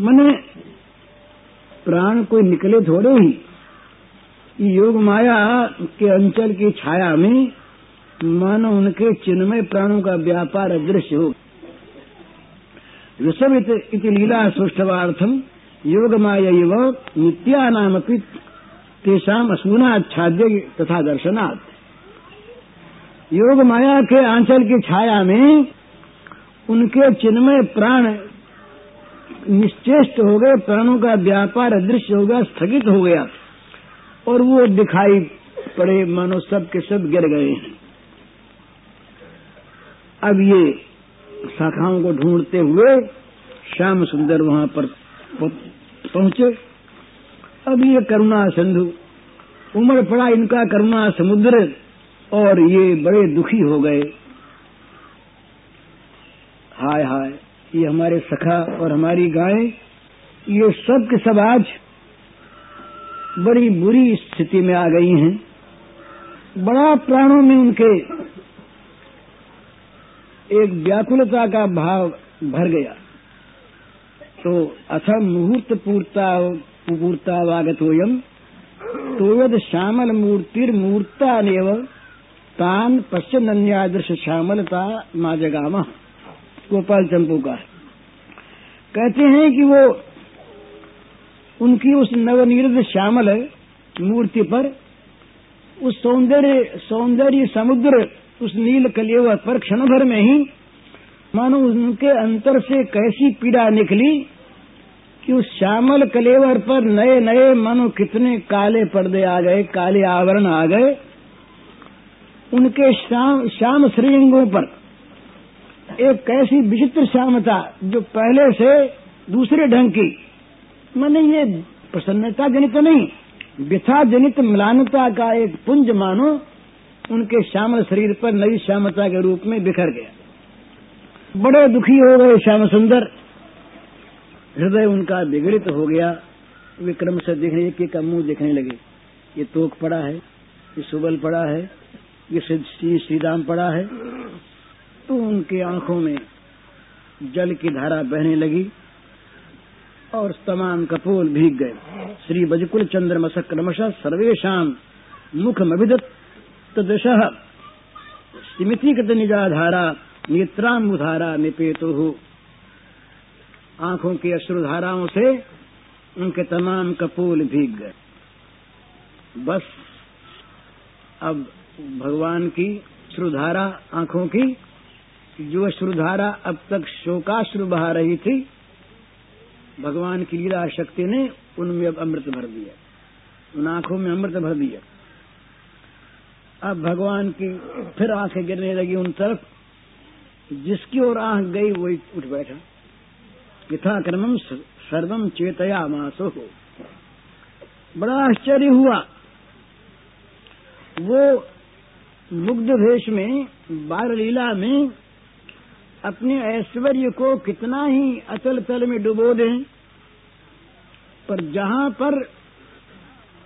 मने प्राण कोई निकले थोड़े ही। योग माया के अंचल की छाया में मानो उनके चिन्मय प्राणों का व्यापार अदृश्य हो। ऋषभ इति लीला सुष्ठवार्थम योग माया नित्या नाम तेषाम असूनाच्छाद्य तथा दर्शनाथ योग माया के आंचल की छाया में उनके चिन्मय प्राण निश्चेष्ट हो गए, प्राणों का व्यापार अदृश्य हो गया, स्थगित हो गया। और वो दिखाई पड़े मानो सब के सब गिर गए अब ये शाखाओं को ढूंढते हुए श्याम सुंदर वहाँ पर पहुँचे। अब ये करुणा सिंधु, उमड़ पड़ा इनका करुणा समुद्र, और ये बड़े दुखी हो गए। हाय हाय। ये हमारे सखा और हमारी गाय, ये सब के सब आज बड़ी बुरी स्थिति में आ गई हैं। बड़ा प्राणों में उनके एक व्याकुलता का भाव भर गया। तो अथ मुहूर्त पूर्ता पूर्ता वागत होयम तो यद श्यामल मूर्तिर्मूर्ता नेव तान पश्चिन्यादृश श्यामलता माँ जगामा गोपाल चंपू का कहते हैं कि वो उनकी उस नवनिर्द श्यामल मूर्ति पर उस सौंदर्य सौंदर्य समुद्र, उस नील कलेवर पर क्षण भर में ही मानो उनके अंतर से कैसी पीड़ा निकली कि उस श्यामल कलेवर पर नए नए मानो कितने काले पर्दे आ गए, काले आवरण आ गए। उनके श्याम श्याम पर एक कैसी विचित्र श्यामता जो पहले से दूसरे ढंग की। मैंने ये प्रसन्नता जनित नहीं, व्यथा जनित मिलानता का एक पुंज मानो, उनके श्यामल शरीर पर नई श्यामता के रूप में बिखर गया। बड़े दुखी हो गए श्याम सुंदर। हृदय उनका विगड़ित हो गया। विक्रम से देखने एक का मुँह देखने लगे। ये तोक पड़ा है, ये सुबल पड़ा है, ये श्री श्रीराम पड़ा है। तो उनकी आँखों में जल की धारा बहने लगी और तमाम कपोल भीग गए। श्री बजकुल चंद्र मसक क्रमश सर्वेशम मुख मभिदत दश स्मृतिकृत निजाधारा नेत्राम्बुधारा निपेतु। आँखों की अश्रुधाराओं से उनके तमाम कपूल भीग गए। बस अब भगवान की श्रुधारा आँखों की जो श्रुधारा अब तक शोकाश्रु बहा रही थी। भगवान की लीला शक्ति ने उनमें अब अमृत भर दिया। उन आँखों में अमृत भर दिया। अब भगवान की फिर आँखें गिरने लगी उन तरफ़। जिसकी ओर आँख गई, वही उठ बैठा। यथाक्रमम सर्वम चेतया मासो हो बड़ा आश्चर्य हुआ। वो मुग्ध भेष में बाल लीला में अपने ऐश्वर्य को कितना ही अचल तल में डुबो दें, पर जहाँ पर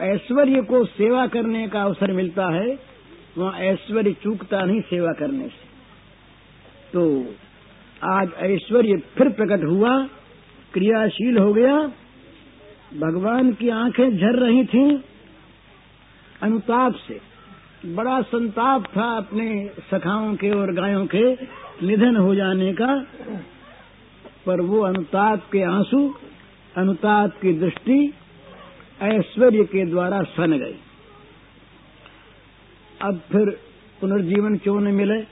ऐश्वर्य को सेवा करने का अवसर मिलता है, वहाँ ऐश्वर्य चूकता नहीं सेवा करने से। तो आज ऐश्वर्य फिर प्रकट हुआ, क्रियाशील हो गया, भगवान की आँखें झर रही थीं, अनुताप से बड़ा संताप था अपने सखाओं के और गायों के निधन हो जाने का, पर वो अनुताप के आँसू, अनुताप की दृष्टि, ऐश्वर्य के द्वारा सन गई। अब फिर पुनर्जीवन क्यों न मिले?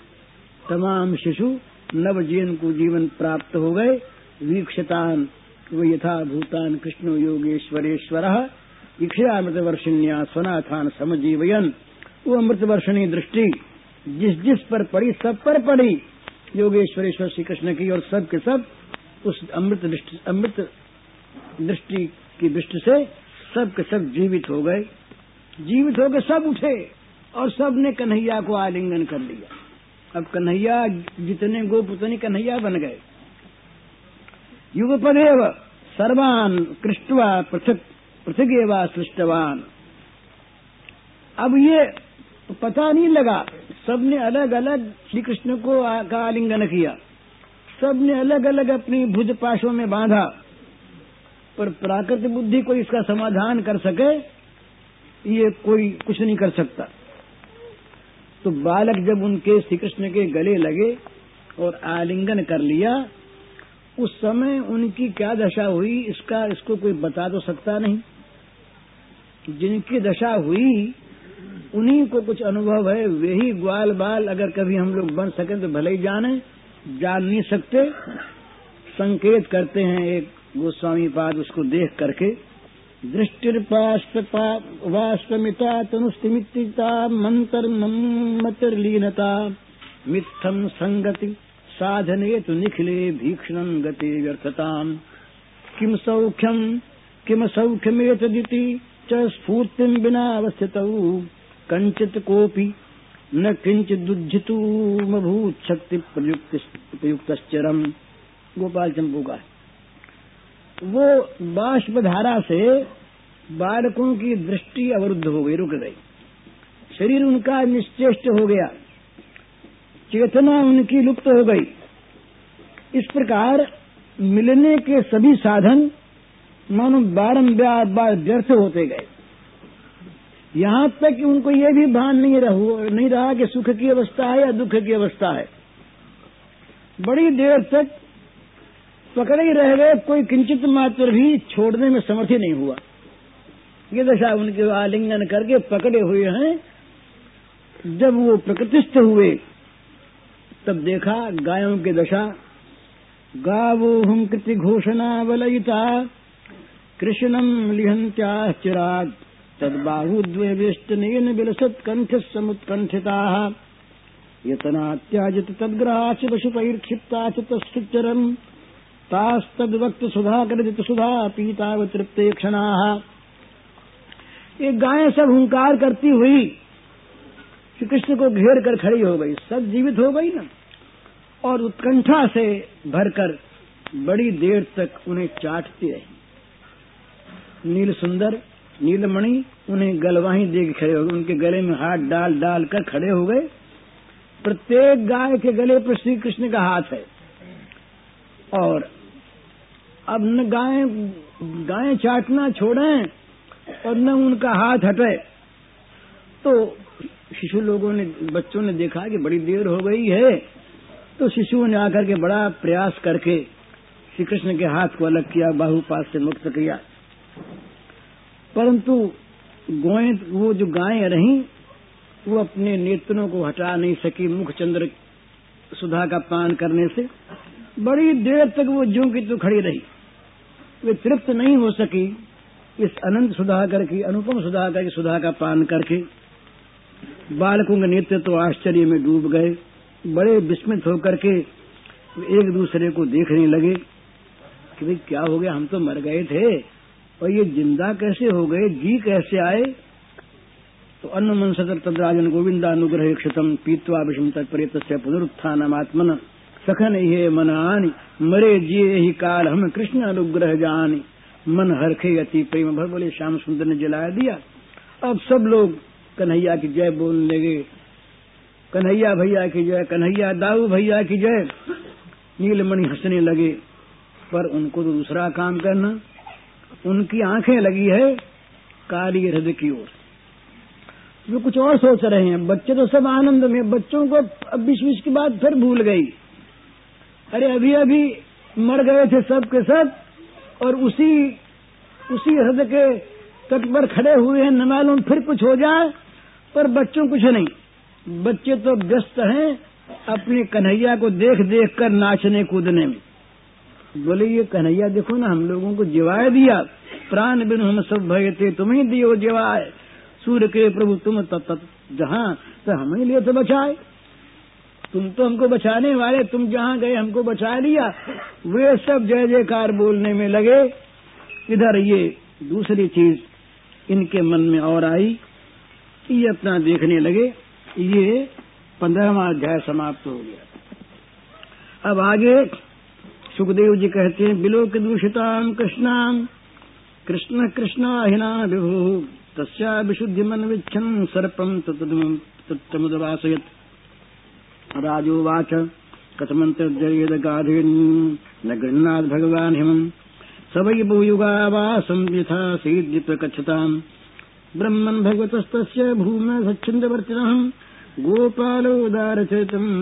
तमाम शिशु नव जीवन को जीवन प्राप्त हो गए। वीक्षतान, वो यथा भूतान कृष्ण योगेश्वरेश्वर इक्षयामृत वर्षिण्या स्वनाथान समजीवयन। वो अमृत वर्षणी दृष्टि, जिस जिस पर पड़ी, सब पर पड़ी। योगेश्वरेश्वर श्री कृष्ण की और सब के सब, उस अमृत अमृत दृष्टि की दृष्टि से सब के सब जीवित हो गए। जीवित हो गए सब उठे और सबने कन्हैया को आलिंगन कर लिया। अब कन्हैया जितने गोप, उतने कन्हैया बन गए। युगपदेव, सर्वान कृष्टवा पृथक पृथक सृष्टवान। अब ये तो पता नहीं लगा। सबने अलग अलग श्री कृष्ण को का आलिंगन किया। सबने अलग अलग अपनी भुज पाशों में बांधा। पर प्राकृतिक बुद्धि को इसका समाधान कर सके, ये कोई कुछ नहीं कर सकता। तो बालक जब उनके श्री कृष्ण के गले लगे और आलिंगन कर लिया, उस समय उनकी क्या दशा हुई, इसका इसको कोई बता तो सकता नहीं। जिनकी दशा हुई उन्हीं को कुछ अनुभव है, वे ही ग्वाल बाल अगर कभी हम लोग बन सकें तो भले ही जाने, जान नहीं सकते। संकेत करते हैं एक गोस्वामी पाद उसको देख करके दृष्टिर्पाष्टमिता तनुस्तिमिता मंत्र मतिर्लीनता मिथम संगति साधने तो निखिले भीक्षण गति व्यर्थताम। किम सौख्यम किम सौख्यमेतदिति च स्फूर्तिम बिना अवस्थित। कंचित कोपि, न किंचिदुज्झितूमभूत शक्ति प्रयुक्त चरम गोपाल चंपू का वो बाष्प धारा से बालकों की दृष्टि अवरुद्ध हो गई, रुक गई। शरीर उनका निश्चेष्ट हो गया। चेतना उनकी लुप्त हो गई। इस प्रकार मिलने के सभी साधन मानो बारम्बार बार व्यर्थ होते गए। यहाँ तक कि उनको ये भी भान नहीं रहा नहीं रहा कि सुख की अवस्था है या दुख की अवस्था है। बड़ी देर तक पकड़े ही रह गए, कोई किंचित मात्र भी छोड़ने में समर्थ ही नहीं हुआ। ये दशा उनके आलिंगन करके पकड़े हुए हैं। जब वो प्रकृतिस्थ हुए, तब देखा गायों की दशा। गावो हम कृति घोषणा वलयिता कृष्णम लिहंत्या चिराग तद्बाहुद्वेष्टनेन विलसत कंठ समुत्कंठिता यतना त्याजित तद्ग्राच पशुपैर्क्षिप्ता च तस्थिचरम तास्तवक्त सुधा कर सुधा पीता व तृप्ते क्षणा ये गायें सब हुंकार करती हुई श्री कृष्ण को घेर कर खड़ी हो गई। सब जीवित हो गई ना। और उत्कंठा से भरकर बड़ी देर तक उन्हें चाटती रही। नील सुंदर नीलमणि उन्हें गलवाही दे खड़े हो गए। उनके गले में हाथ डाल डाल कर खड़े हो गए। प्रत्येक गाय के गले पर श्री कृष्ण का हाथ है। और अब न गाय गाय चाटना छोड़ें और न उनका हाथ हटे। तो शिशु लोगों ने, बच्चों ने देखा कि बड़ी देर हो गई है। तो शिशुओं ने आकर के बड़ा प्रयास करके श्री कृष्ण के हाथ को अलग किया बाहुपात से मुक्त किया। परंतु गोए, वो जो गायें रहीं, वो अपने नेत्रों को हटा नहीं सकी मुख चंद्र सुधा का पान करने से। बड़ी देर तक वो जो की तो खड़ी रही। वे तृप्त नहीं हो सकी इस अनंत सुधाकर की, अनुपम सुधाकर की सुधा का पान करके। बालकों के नेत्र तो आश्चर्य में डूब गए। बड़े विस्मित होकर के एक दूसरे को देखने लगे कि भाई, क्या हो गया? हम तो मर गए थे। और ये ज़िंदा कैसे हो गए, जी कैसे आए? तो अन्न मन सतर तदराजन गोविंदानुग्रह क्षतम पीतवा विषम तत्परित पुनरुत्थान आत्मन। सखन ये मन आनी मरे जिये ही काल हम कृष्ण अनुग्रह जानी। मन हरखे अति प्रेम भर बोले, श्याम सुंदर ने जला दिया। अब सब लोग कन्हैया की जय बोलने लगे। कन्हैया भैया की जय, कन्हैया दाऊ भैया की जय। नीलमणि हंसने लगे, पर उनको तो दूसरा काम करना। उनकी आँखें लगी है काली हृदय की ओर। वो कुछ और सोच रहे हैं, बच्चे तो सब आनंद में, बच्चों को अब बीच बीच की बात फिर भूल गई। अरे अभी अभी मर गए थे सब के सब, और उसी उसी हृदय के तट पर खड़े हुए हैं, न मालूम फिर कुछ हो जाए, पर बच्चों कुछ नहीं। बच्चे तो व्यस्त हैं, अपने कन्हैया को देख देख कर नाचने कूदने में। बोले, ये कन्हैया देखो ना, हम लोगों को जिवाए दिया। प्राण बिन हम सब भय थे तुम ही दियो जिवाए। सूर्य के प्रभु, तुम तब जहाँ तो हम लिए तो बचाए। तुम तो हमको बचाने वाले, तुम जहाँ गए हमको बचा लिया। वे सब जय जयकार बोलने में लगे। इधर ये दूसरी चीज़ इनके मन में और आई ये अपना देखने लगे, ये पंद्रहवा अध्याय समाप्त हो गया। अब आगे सुखदेव जी कहते हैं बिलो के दूषिताम कृष्णाम कृष्ण कृष्णा हिना विभु तस्या विशुद्धि मन विच्छन सर्पम तत्मुदवासयत राजोवाच कथमन्तर्जयेद गाधिन् न गृह्णात् भगवान् हिमम् सवै भूयुगावासं यथा सीद्यप्रकच्छताम् ब्रह्मन् भगवतस्तस्य भूम्ना सच्छन्दवर्तिनः गोपालोदारचरितम्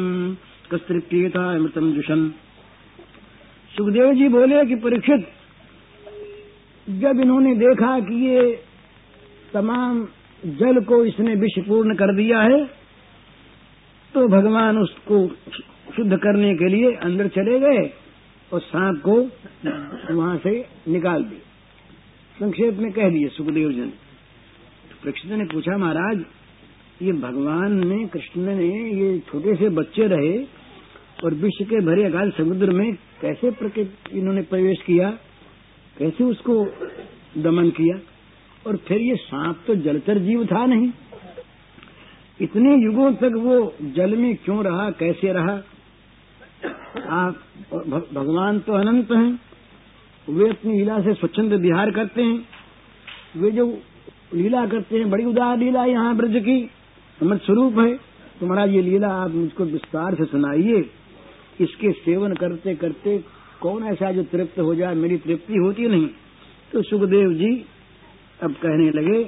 कस्तृप्येतामृतम् जुषन्। सुखदेव जी बोले कि परीक्षित, जब इन्होंने देखा कि ये तमाम जल को इसने विषपूर्ण कर दिया है तो भगवान उसको शुद्ध करने के लिए अंदर चले गए और सांप को वहाँ से निकाल दिए संक्षेप में कह दिए सुखदेव जी तो परीक्षित ने पूछा, महाराज, ये भगवान ने, कृष्ण ने ये छोटे से बच्चे रहे और विश्व के भरे अगाध समुद्र में कैसे इन्होंने प्रवेश किया? कैसे उसको दमन किया? और फिर ये सांप तो जलचर जीव था नहीं। इतने युगों तक वो जल में क्यों रहा? कैसे रहा? आप भगवान तो अनंत हैं। वे अपनी लीला से स्वच्छंद विहार करते हैं। वे जो लीला करते हैं, बड़ी उदार लीला यहाँ ब्रज की। अमृत स्वरूप है। तुम्हारा ये लीला आप मुझको विस्तार से सुनाइए। इसके सेवन करते करते कौन ऐसा जो तृप्त हो जाए, मेरी तृप्ति होती नहीं। तो सुखदेव जी अब कहने लगे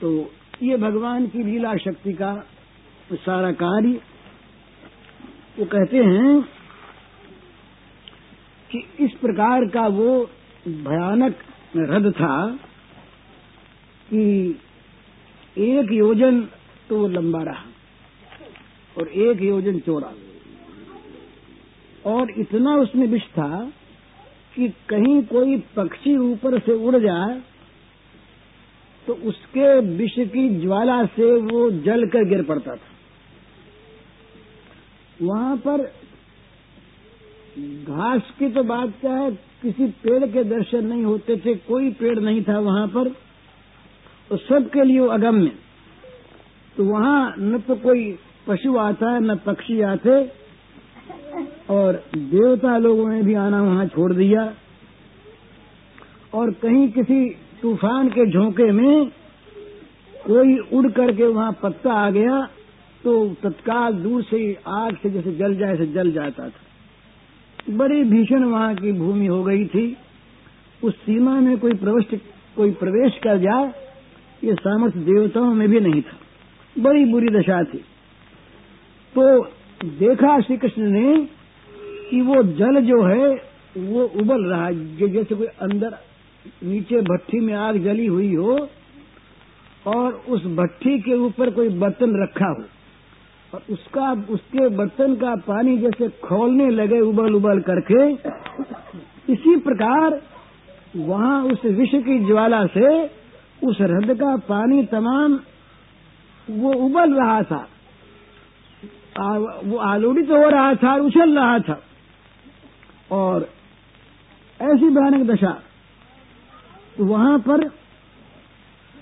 तो ये भगवान की लीला शक्ति का सारा कार्य, वो कहते हैं कि इस प्रकार का वो भयानक रद था कि एक योजन तो वो लंबा रहा। और एक योजन चौड़ा और इतना उसमें विष था कि कहीं कोई पक्षी ऊपर से उड़ जाए तो उसके विष की ज्वाला से वो जल कर गिर पड़ता था। वहाँ पर घास की तो बात क्या है, किसी पेड़ के दर्शन नहीं होते थे, कोई पेड़ नहीं था वहाँ पर तो सबके लिए अगम्य। तो वहाँ न तो कोई पशु आता है, न पक्षी आते। और देवता लोगों ने भी आना वहाँ छोड़ दिया। और कहीं किसी तूफ़ान के झोंके में कोई उड़ करके वहाँ पत्ता आ गया तो तत्काल दूर से आग से जैसे जल जाए से जल जाता था। बड़ी भीषण वहाँ की भूमि हो गई थी। उस सीमा में कोई प्रविष्ट, कोई प्रवेश कर जाए ये सामर्थ्य देवताओं में भी नहीं था। बड़ी बुरी दशा थी। तो देखा श्री कृष्ण ने कि वो जल जो है, वो उबल रहा है। जैसे कोई अंदर नीचे भट्टी में आग जली हुई हो और उस भट्टी के ऊपर कोई बर्तन रखा हो और उसका, उसके बर्तन का पानी जैसे खोलने लगे उबल उबल करके, इसी प्रकार वहाँ उस विष की ज्वाला से उस हृदय का पानी तमाम वो उबल रहा था। वो आलोड़ित तो हो रहा था, और उछल रहा था। और ऐसी भयानक दशा वहाँ पर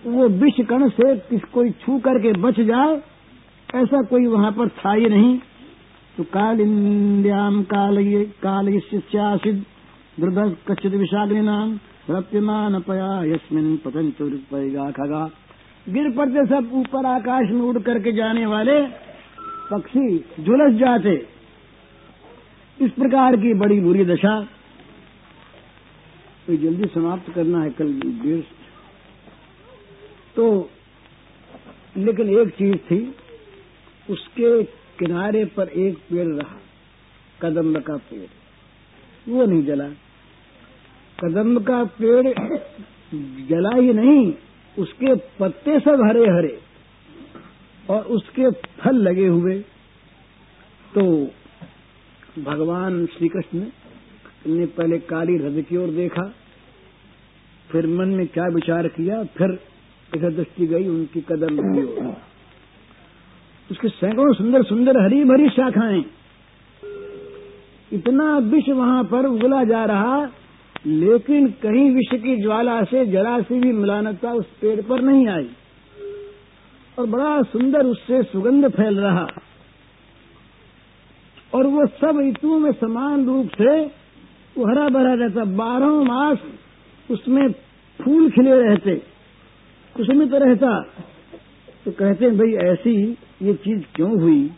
वो विष कण से किस कोई छू करके बच जाए, ऐसा कोई वहाँ पर था ही नहीं। तो काल इंद्याम काल शिष्यासिद वृद्ध कच्चित विषाग्नि नाम प्रत्यमान पया यस्मिन पतंगा खगा गिर पड़ते सब ऊपर आकाश में उड़ करके जाने वाले पक्षी झुलस जाते। इस प्रकार की बड़ी बुरी दशा। तो जल्दी समाप्त करना है कल देर तो लेकिन एक चीज़ थी, उसके किनारे पर एक पेड़ रहा, कदम्ब का पेड़। वो नहीं जला। कदम्ब का पेड़ जला ही नहीं, उसके पत्ते सब हरे हरे और उसके फल लगे हुए। तो भगवान श्री कृष्ण ने पहले काली रथ की ओर देखा, फिर मन में क्या विचार किया, फिर इधर दृष्टि गई उनकी कदम की ओर। उसके सैकड़ों सुंदर सुंदर हरी भरी शाखाएँ। इतना विष वहाँ पर उगला जा रहा, लेकिन कहीं विष की ज्वाला से जरा सी भी मिलानता उस पेड़ पर नहीं आई। और बड़ा सुंदर उससे सुगंध फैल रहा। और वो सब ऋतुओं में समान रूप से वो हरा भरा रहता। बारह मास उसमें फूल खिले रहते। कुछ तो रहता। तो कहते हैं, भाई ऐसी ये चीज़ क्यों हुई?